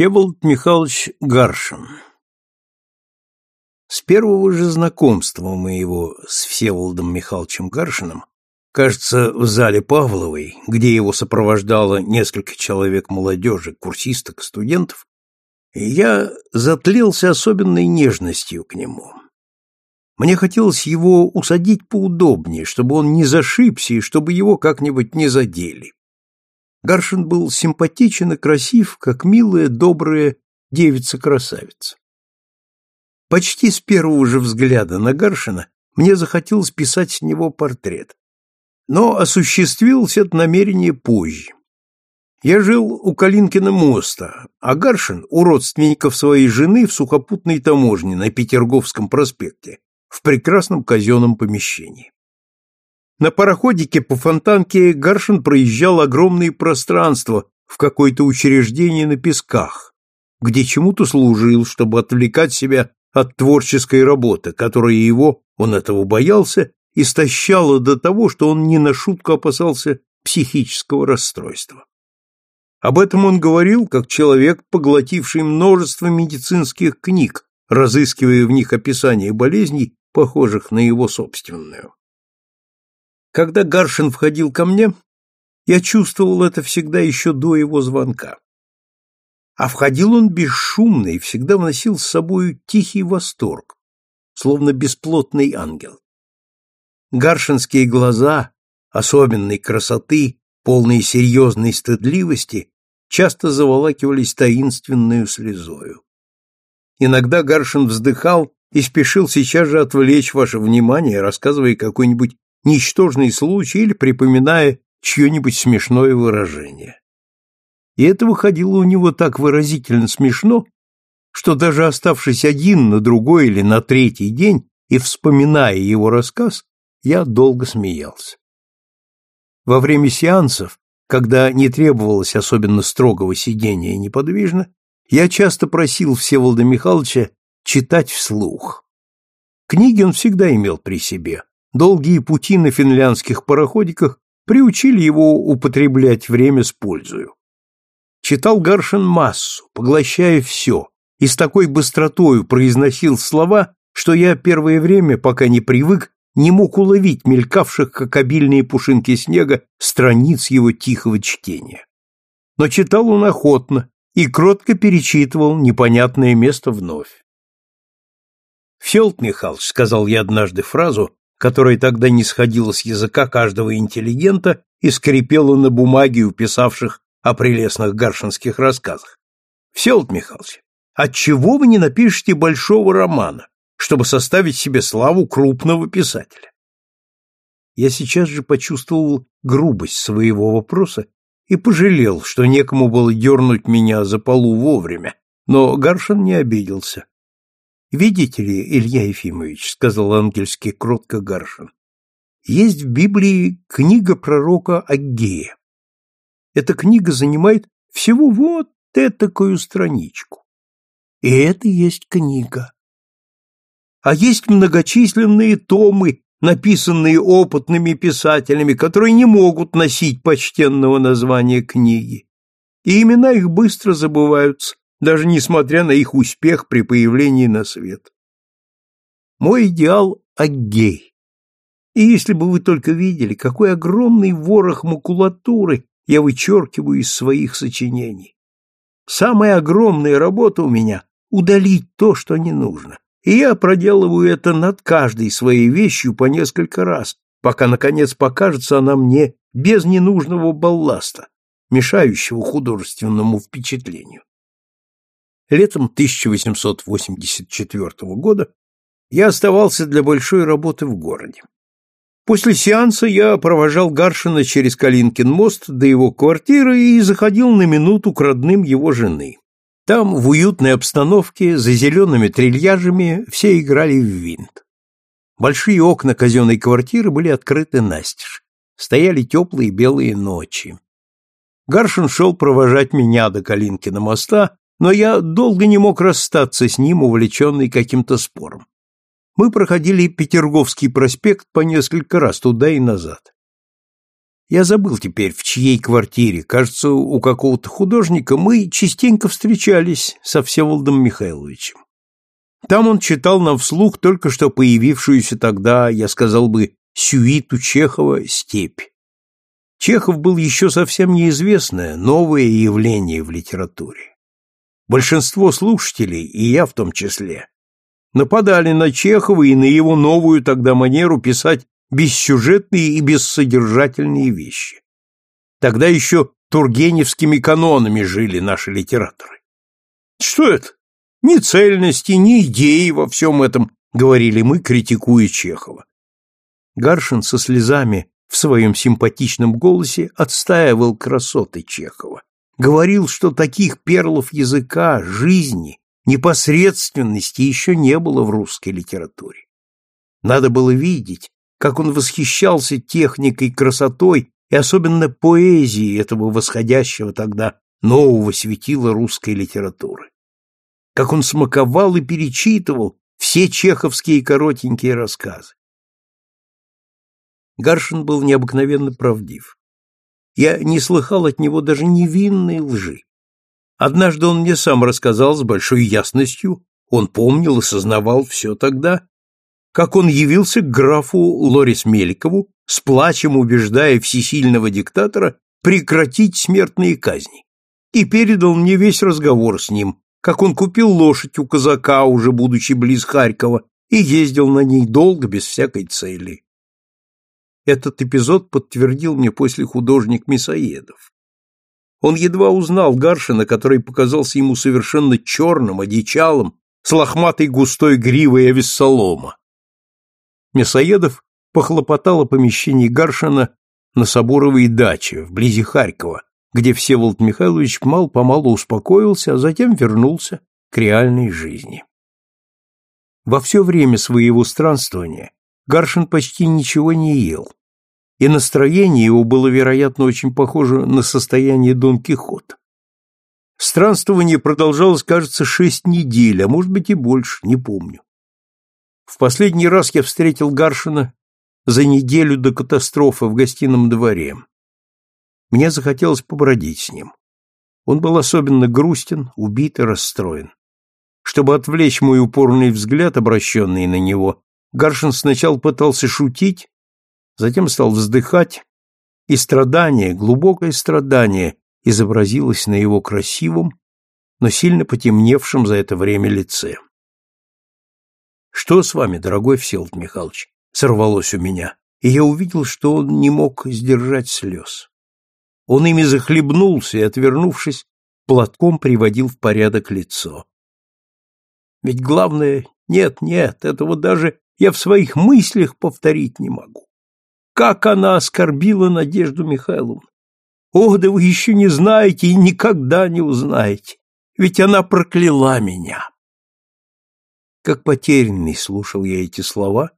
Всеволод Михайлович Гаршин С первого же знакомства моего с Всеволодом Михайловичем Гаршином, кажется, в зале Павловой, где его сопровождало несколько человек молодежи, курсисток, студентов, я затлелся особенной нежностью к нему. Мне хотелось его усадить поудобнее, чтобы он не зашибся и чтобы его как-нибудь не задели. Гаршин был симпатичен и красив, как милая, добрая девица-красавица. Почти с первого же взгляда на Гаршина мне захотелось писать с него портрет. Но осуществилось это намерение позже. Я жил у Калинкина моста, а Гаршин у родственников своей жены в сухопутной таможне на Петерговском проспекте, в прекрасном казенном помещении. На пароходике по Фонтанке Гаршин проезжал огромные пространства в какое-то учреждение на песках, где чему-то служил, чтобы отвлекать себя от творческой работы, которая его, он этого боялся, истощала до того, что он не на шутку опасался психического расстройства. Об этом он говорил, как человек, поглотивший множество медицинских книг, разыскивая в них описание болезней, похожих на его собственную. Когда Гаршин входил ко мне, я чувствовал это всегда еще до его звонка. А входил он бесшумно и всегда вносил с собою тихий восторг, словно бесплотный ангел. Гаршинские глаза, особенной красоты, полные серьезной стыдливости, часто заволакивались таинственную слезою. Иногда Гаршин вздыхал и спешил сейчас же отвлечь ваше внимание, рассказывая какой-нибудь ничтожный случай или припоминая чье-нибудь смешное выражение. И это выходило у него так выразительно смешно, что даже оставшись один на другой или на третий день и вспоминая его рассказ, я долго смеялся. Во время сеансов, когда не требовалось особенно строгого сидения неподвижно, я часто просил Всеволода Михайловича читать вслух. Книги он всегда имел при себе, Долгие пути на финляндских пароходиках приучили его употреблять время с пользою. Читал Гаршин массу, поглощая все, и с такой быстротою произносил слова, что я первое время, пока не привык, не мог уловить мелькавших, как обильные пушинки снега, страниц его тихого чтения. Но читал он охотно и кротко перечитывал непонятное место вновь. «Фелд Михайлович», — сказал я однажды фразу, которая тогда не сходила с языка каждого интеллигента и скрипела на бумаге у писавших о прелестных гаршинских рассказах. Всеволод Михайлович, отчего вы не напишете большого романа, чтобы составить себе славу крупного писателя? Я сейчас же почувствовал грубость своего вопроса и пожалел, что некому было дернуть меня за полу вовремя, но Гаршин не обиделся. Видите ли, Илья Ефимович, сказал ангельский кротко Гаршин, есть в Библии книга пророка Аггея. Эта книга занимает всего вот этакую страничку. И это есть книга. А есть многочисленные томы, написанные опытными писателями, которые не могут носить почтенного названия книги. И имена их быстро забываются, даже несмотря на их успех при появлении на свет. Мой идеал – Аггей. И если бы вы только видели, какой огромный ворох макулатуры я вычеркиваю из своих сочинений. Самая огромная работа у меня – удалить то, что не нужно. И я проделываю это над каждой своей вещью по несколько раз, пока, наконец, покажется она мне без ненужного балласта, мешающего художественному впечатлению. Летом 1884 года я оставался для большой работы в городе. После сеанса я провожал Гаршина через Калинкин мост до его квартиры и заходил на минуту к родным его жены. Там, в уютной обстановке, за зелеными трильяжами, все играли в винт. Большие окна казенной квартиры были открыты настежь. Стояли теплые белые ночи. Гаршин шел провожать меня до Калинкина моста, но я долго не мог расстаться с ним, увлеченный каким-то спором. Мы проходили Петерговский проспект по несколько раз туда и назад. Я забыл теперь, в чьей квартире, кажется, у какого-то художника, мы частенько встречались со Всеволодом Михайловичем. Там он читал нам вслух только что появившуюся тогда, я сказал бы, сюиту Чехова «Степь». Чехов был еще совсем неизвестное, новое явление в литературе. Большинство слушателей, и я в том числе, нападали на Чехова и на его новую тогда манеру писать бессюжетные и бессодержательные вещи. Тогда еще тургеневскими канонами жили наши литераторы. Что это? Ни цельности, ни идеи во всем этом, говорили мы, критикуя Чехова. Гаршин со слезами в своем симпатичном голосе отстаивал красоты Чехова. Говорил, что таких перлов языка, жизни, непосредственности еще не было в русской литературе. Надо было видеть, как он восхищался техникой, красотой и особенно поэзией этого восходящего тогда нового светила русской литературы. Как он смаковал и перечитывал все чеховские коротенькие рассказы. Гаршин был необыкновенно правдив. Я не слыхал от него даже невинной лжи. Однажды он мне сам рассказал с большой ясностью, он помнил и сознавал все тогда, как он явился к графу Лорис Меликову, с плачем убеждая всесильного диктатора прекратить смертные казни, и передал мне весь разговор с ним, как он купил лошадь у казака, уже будучи близ Харькова, и ездил на ней долго, без всякой цели. Этот эпизод подтвердил мне после художник Мясоедов. Он едва узнал Гаршина, который показался ему совершенно черным, одичалым, с лохматой густой гривой овессолома. Мясоедов похлопотал о помещении Гаршина на Соборовой даче, вблизи Харькова, где Всеволод Михайлович мал-помалу успокоился, а затем вернулся к реальной жизни. Во все время своего странствования Гаршин почти ничего не ел, и настроение его было, вероятно, очень похоже на состояние Дон Кихота. Странствование продолжалось, кажется, шесть недель, а может быть и больше, не помню. В последний раз я встретил Гаршина за неделю до катастрофы в гостином дворе. Мне захотелось побродить с ним. Он был особенно грустен, убит и расстроен. Чтобы отвлечь мой упорный взгляд, обращенный на него, Гаршин сначала пытался шутить, затем стал вздыхать, и страдание, глубокое страдание изобразилось на его красивом, но сильно потемневшем за это время лице. «Что с вами, дорогой Всеволод Михайлович?» сорвалось у меня, и я увидел, что он не мог сдержать слез. Он ими захлебнулся и, отвернувшись, платком приводил в порядок лицо. Ведь главное, нет, нет, этого даже я в своих мыслях повторить не могу. Как она оскорбила Надежду Михайловну! Ох, да вы еще не знаете и никогда не узнаете, ведь она прокляла меня. Как потерянный слушал я эти слова,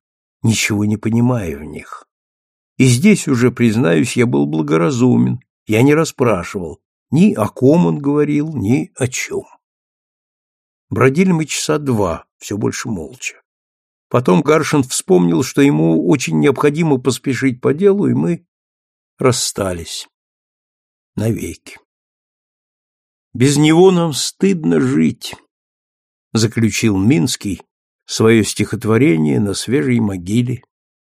ничего не понимая в них. И здесь уже, признаюсь, я был благоразумен, я не расспрашивал ни о ком он говорил, ни о чем. Бродили мы часа два, все больше молча. Потом Гаршин вспомнил, что ему очень необходимо поспешить по делу, и мы расстались. Навеки. Без него нам стыдно жить заключил Минский свое стихотворение на свежей могиле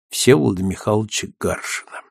Всеволода Михайловича Гаршина.